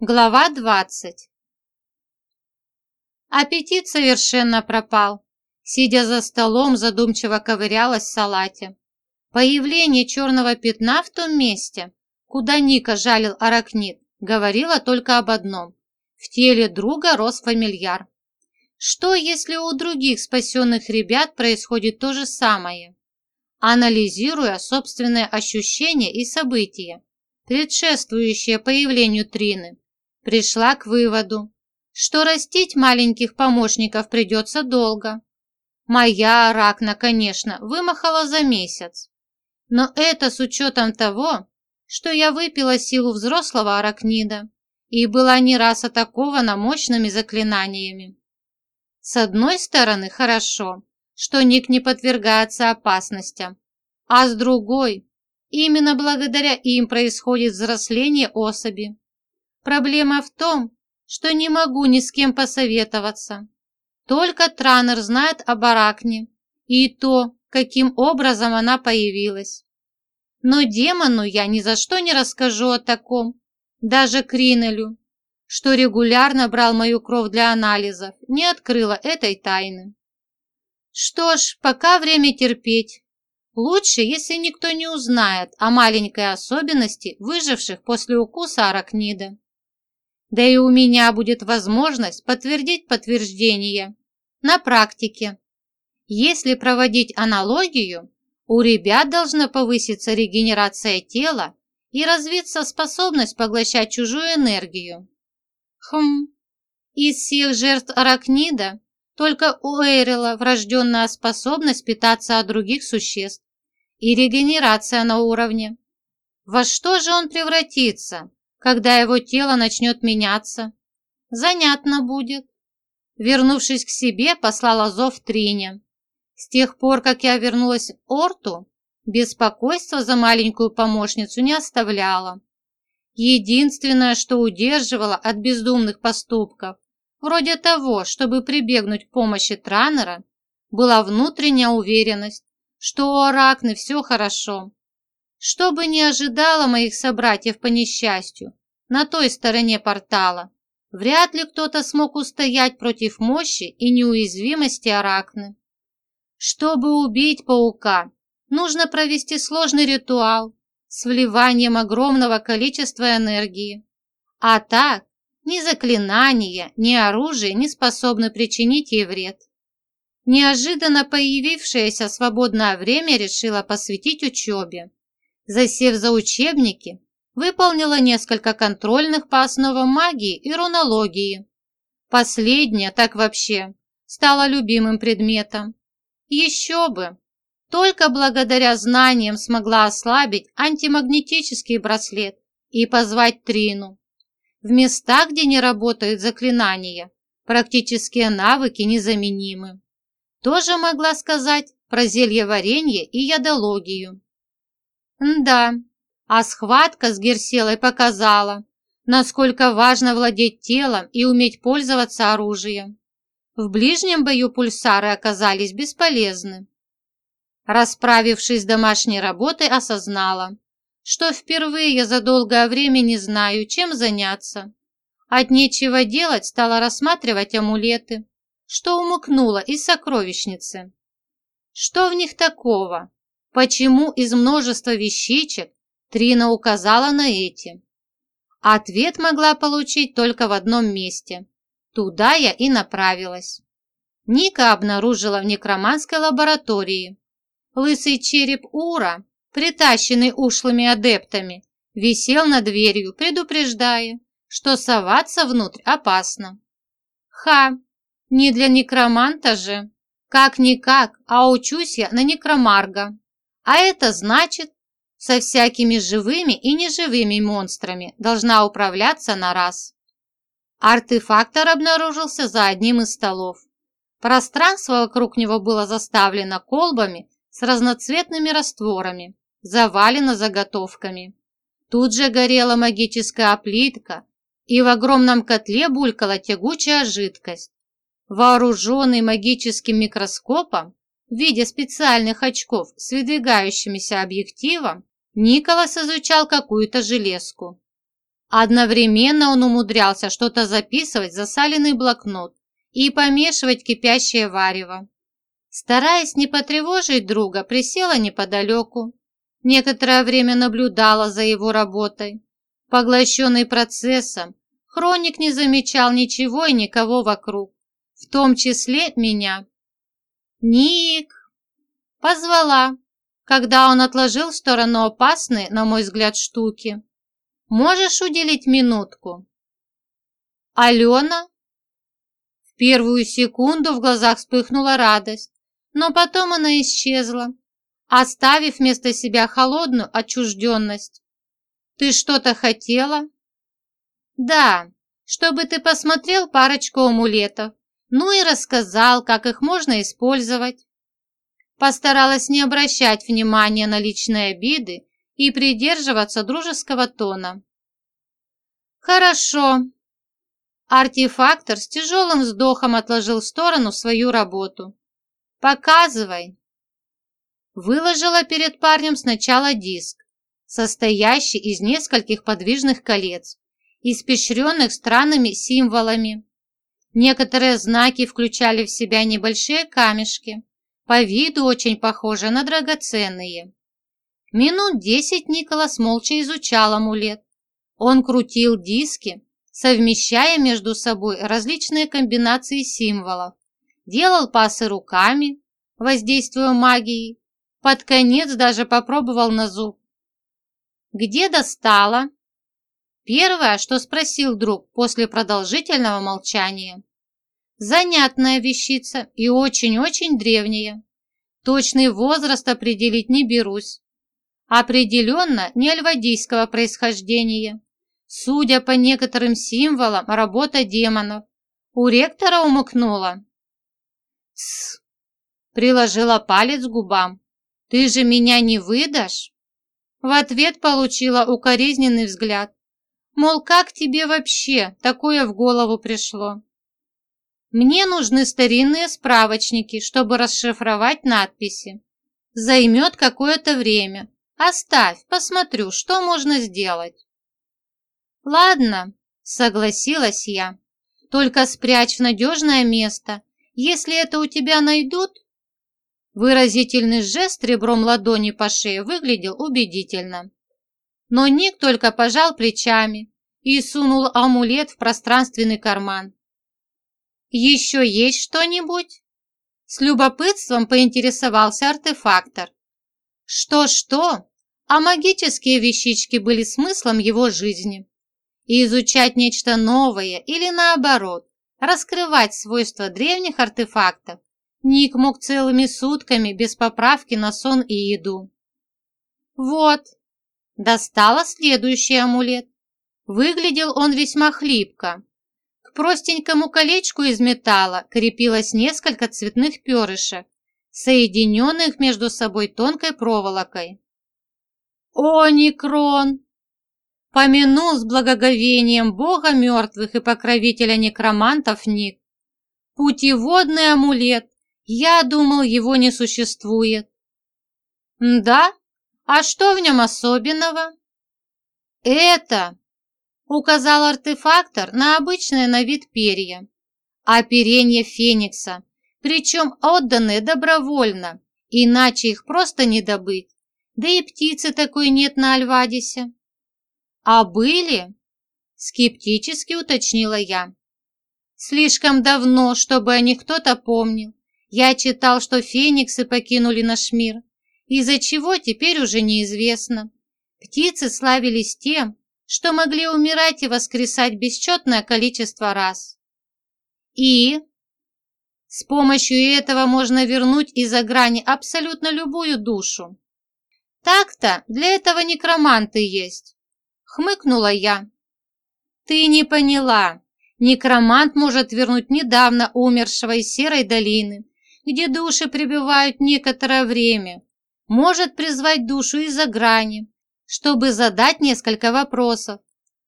Глава 20 Аппетит совершенно пропал. Сидя за столом, задумчиво ковырялась в салате. Появление черного пятна в том месте, куда Ника жалил аракнит, говорило только об одном. В теле друга рос фамильяр. Что, если у других спасенных ребят происходит то же самое? Анализируя собственные ощущения и события, предшествующие появлению Трины, пришла к выводу, что растить маленьких помощников придется долго. Моя ракна, конечно, вымахала за месяц. Но это с учетом того, что я выпила силу взрослого аракнида и была не раз атакована мощными заклинаниями. С одной стороны, хорошо, что Ник не подвергается опасностям, а с другой, именно благодаря им происходит взросление особи. Проблема в том, что не могу ни с кем посоветоваться. Только Транер знает об Аракне и то, каким образом она появилась. Но демону я ни за что не расскажу о таком, даже Кринелю, что регулярно брал мою кровь для анализов, не открыла этой тайны. Что ж, пока время терпеть. Лучше, если никто не узнает о маленькой особенности выживших после укуса аракнида. Да и у меня будет возможность подтвердить подтверждение на практике. Если проводить аналогию, у ребят должна повыситься регенерация тела и развиться способность поглощать чужую энергию. Хм, из всех жертв аракнида только у Эйрила врожденная способность питаться от других существ и регенерация на уровне. Во что же он превратится, когда его тело начнет меняться. Занятно будет. Вернувшись к себе, послала зов Трине. С тех пор, как я вернулась в Орту, беспокойство за маленькую помощницу не оставляло. Единственное, что удерживало от бездумных поступков, вроде того, чтобы прибегнуть к помощи Транера, была внутренняя уверенность, что у Аракны все хорошо, что бы ни ожидало моих собратьев по несчастью, на той стороне портала, вряд ли кто-то смог устоять против мощи и неуязвимости Аракны. Чтобы убить паука, нужно провести сложный ритуал с вливанием огромного количества энергии. А так, ни заклинания, ни оружие не способны причинить ей вред. Неожиданно появившееся свободное время решила посвятить учебе. Засев за учебники, выполнила несколько контрольных по основам магии и рунологии. Последняя, так вообще, стала любимым предметом. Еще бы! Только благодаря знаниям смогла ослабить антимагнетический браслет и позвать Трину. В местах, где не работают заклинания, практические навыки незаменимы. Тоже могла сказать про зелье варенье и ядологию. Да, а схватка с Герселой показала, насколько важно владеть телом и уметь пользоваться оружием. В ближнем бою пульсары оказались бесполезны. Расправившись с домашней работой, осознала, что впервые за долгое время не знаю, чем заняться. От нечего делать стала рассматривать амулеты, что умыкнула из сокровищницы. Что в них такого? Почему из множества вещичек Трина указала на эти. Ответ могла получить только в одном месте. Туда я и направилась. Ника обнаружила в некроманской лаборатории. Лысый череп Ура, притащенный ушлыми адептами, висел над дверью, предупреждая, что соваться внутрь опасно. Ха, не для некроманта же. Как-никак, а учусь я на некромарга. А это значит, со всякими живыми и неживыми монстрами должна управляться на раз. Артефактор обнаружился за одним из столов. Пространство вокруг него было заставлено колбами с разноцветными растворами, завалено заготовками. Тут же горела магическая плитка, и в огромном котле булькала тягучая жидкость. Вооруженный магическим микроскопом в виде специальных очков с выдвигающимися объективом, Николас изучал какую-то железку. Одновременно он умудрялся что-то записывать в засаленный блокнот и помешивать кипящее варево. Стараясь не потревожить друга, присела неподалеку. Некоторое время наблюдала за его работой. Поглощенный процессом, хроник не замечал ничего и никого вокруг, в том числе меня. «Ник!» Позвала, когда он отложил в сторону опасные, на мой взгляд, штуки. «Можешь уделить минутку?» «Алена?» В первую секунду в глазах вспыхнула радость но потом она исчезла, оставив вместо себя холодную отчужденность. «Ты что-то хотела?» «Да, чтобы ты посмотрел парочку амулетов, ну и рассказал, как их можно использовать». Постаралась не обращать внимания на личные обиды и придерживаться дружеского тона. «Хорошо». Артефактор с тяжелым вздохом отложил в сторону свою работу. Показывай!» Выложила перед парнем сначала диск, состоящий из нескольких подвижных колец, испещренных странными символами. Некоторые знаки включали в себя небольшие камешки, по виду очень похожие на драгоценные. Минут десять Николас молча изучал амулет. Он крутил диски, совмещая между собой различные комбинации символов, делал пасы руками, воздействуя магией, под конец даже попробовал на зуб. «Где достала?» Первое, что спросил друг после продолжительного молчания. Занятная вещица и очень-очень древняя. Точный возраст определить не берусь. Определенно не альвадийского происхождения. Судя по некоторым символам, работа демонов. У ректора умыкнула. «Тсс!» Приложила палец к губам. «Ты же меня не выдашь?» В ответ получила укоризненный взгляд. Мол, как тебе вообще такое в голову пришло? Мне нужны старинные справочники, чтобы расшифровать надписи. Займет какое-то время. Оставь, посмотрю, что можно сделать. Ладно, согласилась я. Только спрячь в надежное место если это у тебя найдут...» Выразительный жест ребром ладони по шее выглядел убедительно. Но Ник только пожал плечами и сунул амулет в пространственный карман. «Еще есть что-нибудь?» С любопытством поинтересовался артефактор. Что-что, а магические вещички были смыслом его жизни. И изучать нечто новое или наоборот, раскрывать свойства древних артефактов, Ник мог целыми сутками без поправки на сон и еду. Вот, достала следующий амулет. Выглядел он весьма хлипко. К простенькому колечку из металла крепилось несколько цветных перышек, соединенных между собой тонкой проволокой. «О, Некрон!» помянул с благоговением бога мертвых и покровителя некромантов Ник. Путеводный амулет, я думал, его не существует. Да? А что в нем особенного? Это, указал артефактор на обычное на вид перья, оперение феникса, причем отданные добровольно, иначе их просто не добыть. Да и птицы такой нет на Альвадисе. «А были?» – скептически уточнила я. «Слишком давно, чтобы о них кто-то помнил. Я читал, что фениксы покинули наш мир, из-за чего теперь уже неизвестно. Птицы славились тем, что могли умирать и воскресать бесчетное количество раз. И с помощью этого можно вернуть из-за грани абсолютно любую душу. Так-то для этого некроманты есть хмыкнула я. Ты не поняла. Некромант может вернуть недавно умершего из Серой долины, где души пребывают некоторое время. Может призвать душу из-за грани, чтобы задать несколько вопросов.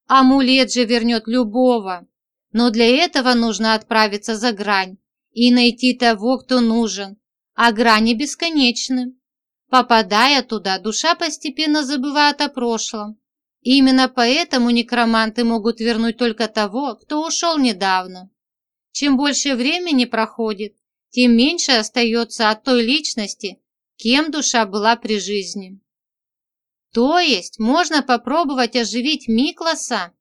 Амулет же вернет любого. Но для этого нужно отправиться за грань и найти того, кто нужен. А грани бесконечны. Попадая туда, душа постепенно забывает о прошлом Именно поэтому некроманты могут вернуть только того, кто ушел недавно. Чем больше времени проходит, тем меньше остается от той личности, кем душа была при жизни. То есть можно попробовать оживить Микласа?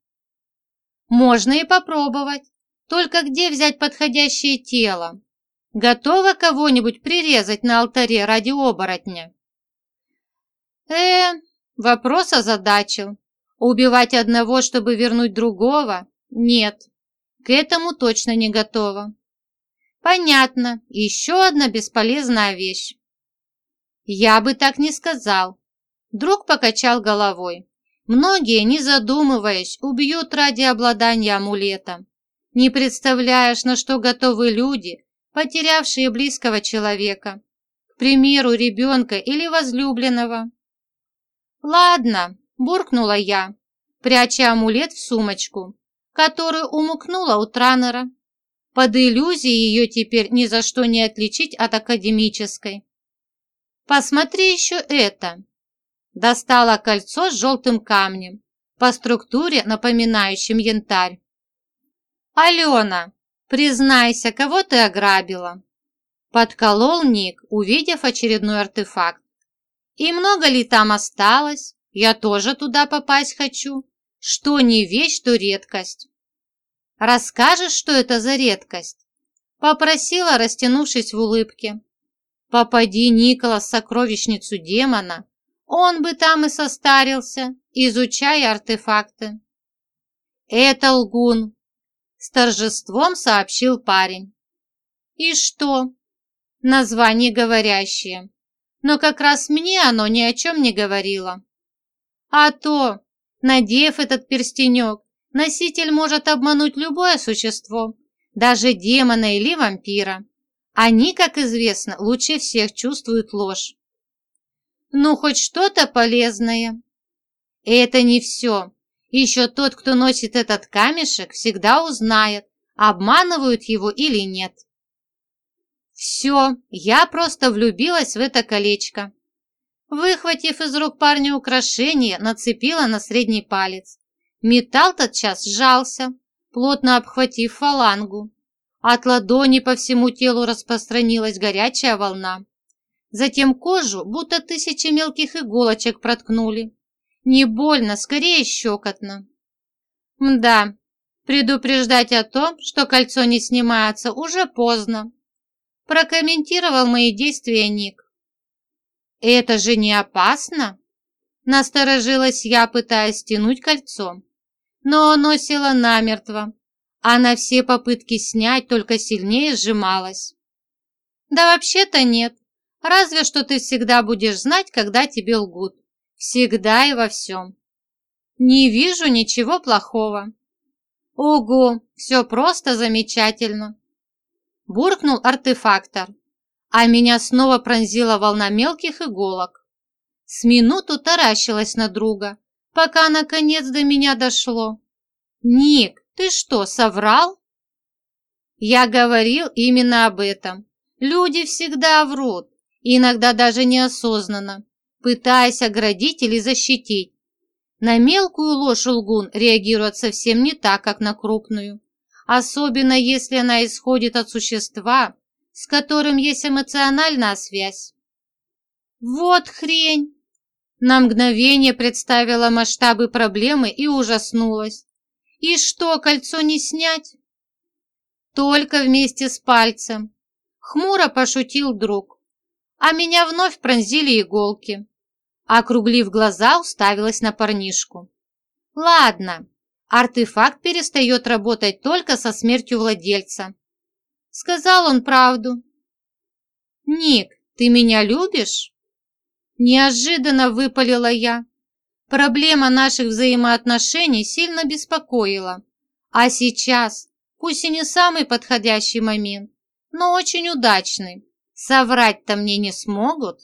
Можно и попробовать. Только где взять подходящее тело? Готова кого-нибудь прирезать на алтаре ради оборотня? Э, вопрос озадачил. Убивать одного, чтобы вернуть другого? Нет, к этому точно не готова. Понятно, еще одна бесполезная вещь. Я бы так не сказал. Друг покачал головой. Многие, не задумываясь, убьют ради обладания амулетом. Не представляешь, на что готовы люди, потерявшие близкого человека, к примеру, ребенка или возлюбленного. «Ладно», – буркнула я, пряча амулет в сумочку, которую умукнула у Транера. Под иллюзией ее теперь ни за что не отличить от академической. «Посмотри еще это!» Достала кольцо с желтым камнем, по структуре напоминающим янтарь. «Алена, «Признайся, кого ты ограбила?» Подколол Ник, увидев очередной артефакт. «И много ли там осталось? Я тоже туда попасть хочу. Что не вещь, то редкость». «Расскажешь, что это за редкость?» Попросила, растянувшись в улыбке. «Попади, Николас, в сокровищницу демона, он бы там и состарился, изучая артефакты». «Это лгун, с торжеством сообщил парень. И что? Название говорящее. Но как раз мне оно ни о чем не говорило. А то, надев этот перстенек, носитель может обмануть любое существо, даже демона или вампира. Они, как известно, лучше всех чувствуют ложь. Ну, хоть что-то полезное. Это не все. Еще тот, кто носит этот камешек, всегда узнает, обманывают его или нет. Все, я просто влюбилась в это колечко. Выхватив из рук парня украшение, нацепила на средний палец. Металл тотчас сжался, плотно обхватив фалангу. От ладони по всему телу распространилась горячая волна. Затем кожу, будто тысячи мелких иголочек проткнули. Не больно, скорее щекотно. Мда, предупреждать о том, что кольцо не снимается, уже поздно. Прокомментировал мои действия Ник. Это же не опасно? Насторожилась я, пытаясь стянуть кольцо. Но оно село намертво, а на все попытки снять только сильнее сжималось. Да вообще-то нет, разве что ты всегда будешь знать, когда тебе лгут. Всегда и во всем. Не вижу ничего плохого. Ого, все просто замечательно. Буркнул артефактор, а меня снова пронзила волна мелких иголок. С минуту таращилась на друга, пока наконец до меня дошло. «Ник, ты что, соврал?» Я говорил именно об этом. Люди всегда врут, иногда даже неосознанно пытаясь оградить или защитить. На мелкую ложь лгун реагирует совсем не так, как на крупную, особенно если она исходит от существа, с которым есть эмоциональная связь. Вот хрень! На мгновение представила масштабы проблемы и ужаснулась. И что, кольцо не снять? Только вместе с пальцем. Хмуро пошутил друг. А меня вновь пронзили иголки. Округлив глаза, уставилась на парнишку. «Ладно, артефакт перестает работать только со смертью владельца». Сказал он правду. «Ник, ты меня любишь?» Неожиданно выпалила я. Проблема наших взаимоотношений сильно беспокоила. А сейчас, пусть и не самый подходящий момент, но очень удачный, соврать-то мне не смогут.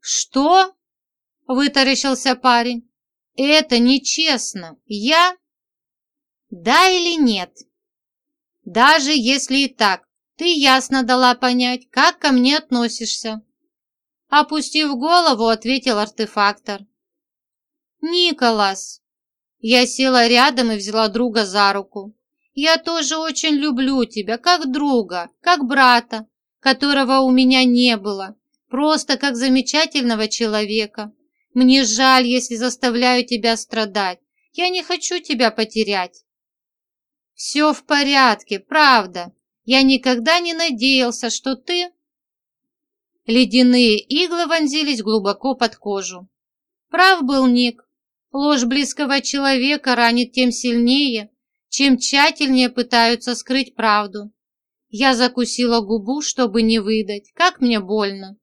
«Что?» – вытаращился парень. «Это нечестно. Я...» «Да или нет?» «Даже если и так, ты ясно дала понять, как ко мне относишься». Опустив голову, ответил артефактор. Николас. Я села рядом и взяла друга за руку. Я тоже очень люблю тебя, как друга, как брата, которого у меня не было, просто как замечательного человека. Мне жаль, если заставляю тебя страдать. Я не хочу тебя потерять. Все в порядке, правда. Я никогда не надеялся, что ты... Ледяные иглы вонзились глубоко под кожу. Прав был Ник. Ложь близкого человека ранит тем сильнее, чем тщательнее пытаются скрыть правду. Я закусила губу, чтобы не выдать, как мне больно.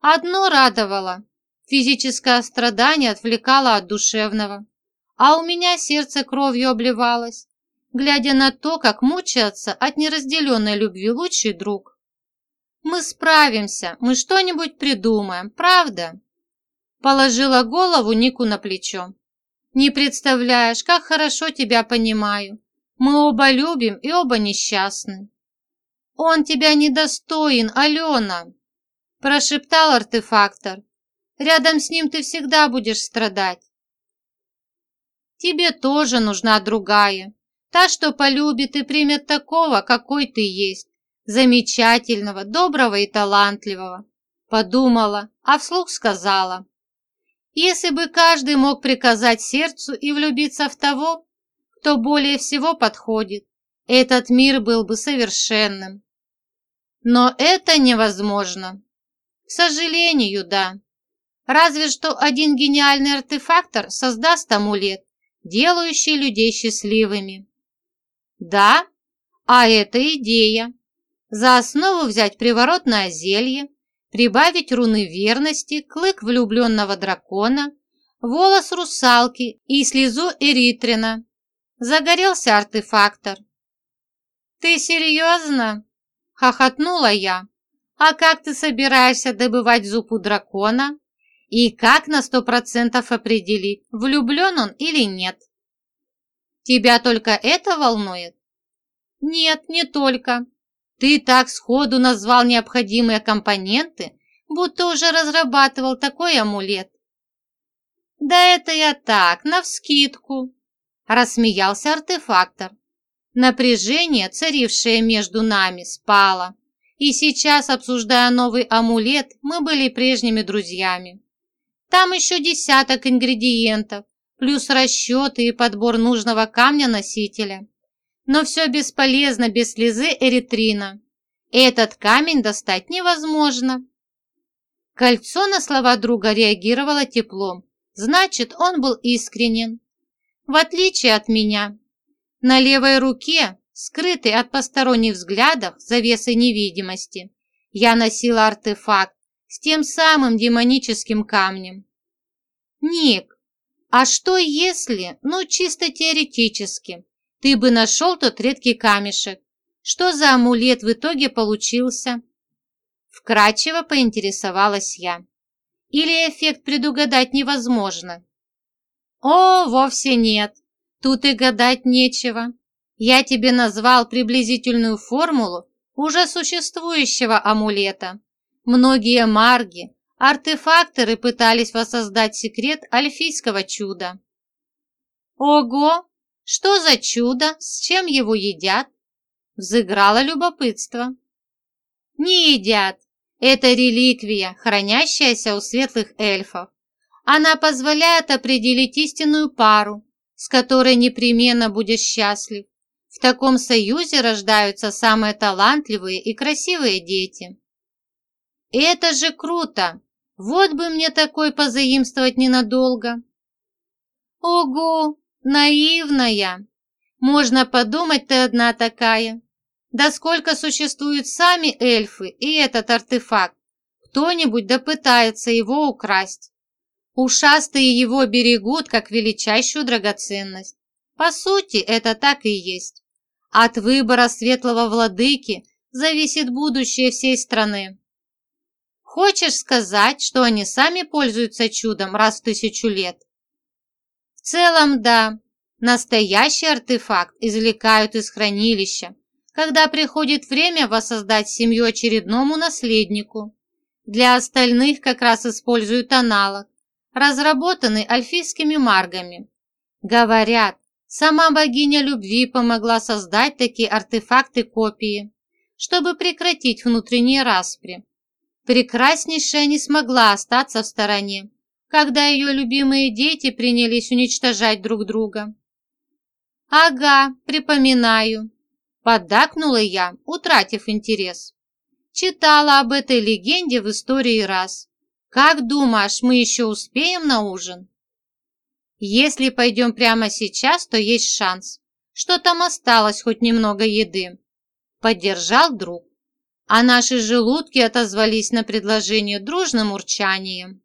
Одно радовало. Физическое страдание отвлекало от душевного. А у меня сердце кровью обливалось, глядя на то, как мучается от неразделенной любви лучший друг. «Мы справимся, мы что-нибудь придумаем, правда?» Положила голову Нику на плечо. «Не представляешь, как хорошо тебя понимаю. Мы оба любим и оба несчастны». «Он тебя недостоин, Алена!» Прошептал артефактор. «Рядом с ним ты всегда будешь страдать». «Тебе тоже нужна другая, та, что полюбит и примет такого, какой ты есть замечательного, доброго и талантливого. Подумала, а вслух сказала. Если бы каждый мог приказать сердцу и влюбиться в того, кто более всего подходит, этот мир был бы совершенным. Но это невозможно. К сожалению, да. Разве что один гениальный артефактор создаст амулет, делающий людей счастливыми. Да, а это идея. За основу взять приворотное зелье, прибавить руны верности, клык влюбленного дракона, волос русалки и слезу эритрина. Загорелся артефактор. «Ты серьезно?» – хохотнула я. «А как ты собираешься добывать зуб у дракона? И как на сто процентов определить, влюблен он или нет?» «Тебя только это волнует?» «Нет, не только. Ты так сходу назвал необходимые компоненты, будто уже разрабатывал такой амулет. Да это я так, навскидку, рассмеялся артефактор. Напряжение, царившее между нами, спало. И сейчас, обсуждая новый амулет, мы были прежними друзьями. Там еще десяток ингредиентов, плюс расчеты и подбор нужного камня-носителя. Но все бесполезно без слезы эритрина. Этот камень достать невозможно. Кольцо на слова друга реагировало теплом. Значит, он был искренен. В отличие от меня. На левой руке, скрытый от посторонних взглядов завесой невидимости, я носила артефакт с тем самым демоническим камнем. Ник, а что если, ну чисто теоретически, ты бы нашел тот редкий камешек. Что за амулет в итоге получился? Вкратчиво поинтересовалась я. Или эффект предугадать невозможно? О, вовсе нет. Тут и гадать нечего. Я тебе назвал приблизительную формулу уже существующего амулета. Многие марги, артефакторы пытались воссоздать секрет альфийского чуда. Ого, что за чудо? С чем его едят? Взыграло любопытство. Не едят. Это реликвия, хранящаяся у светлых эльфов. Она позволяет определить истинную пару, с которой непременно будешь счастлив. В таком союзе рождаются самые талантливые и красивые дети. Это же круто! Вот бы мне такой позаимствовать ненадолго. Ого, Наивная. Можно подумать, ты одна такая. Да сколько существуют сами эльфы и этот артефакт. Кто-нибудь допытается его украсть. Ушастые его берегут, как величайшую драгоценность. По сути, это так и есть. От выбора светлого владыки зависит будущее всей страны. Хочешь сказать, что они сами пользуются чудом раз в тысячу лет? В целом, да. Настоящий артефакт извлекают из хранилища, когда приходит время воссоздать семью очередному наследнику. Для остальных как раз используют аналог. разработаны альфийскими маргами. Говорят, сама богиня любви помогла создать такие артефакты-копии, чтобы прекратить внутренние распри. Прекраснейшая не смогла остаться в стороне, когда ее любимые дети принялись уничтожать друг друга. «Ага, припоминаю», – поддакнула я, утратив интерес. Читала об этой легенде в истории раз. Как думаешь, мы еще успеем на ужин? Если пойдем прямо сейчас, то есть шанс, что там осталось хоть немного еды. Поддержал друг. А наши желудки отозвались на предложение дружным урчанием.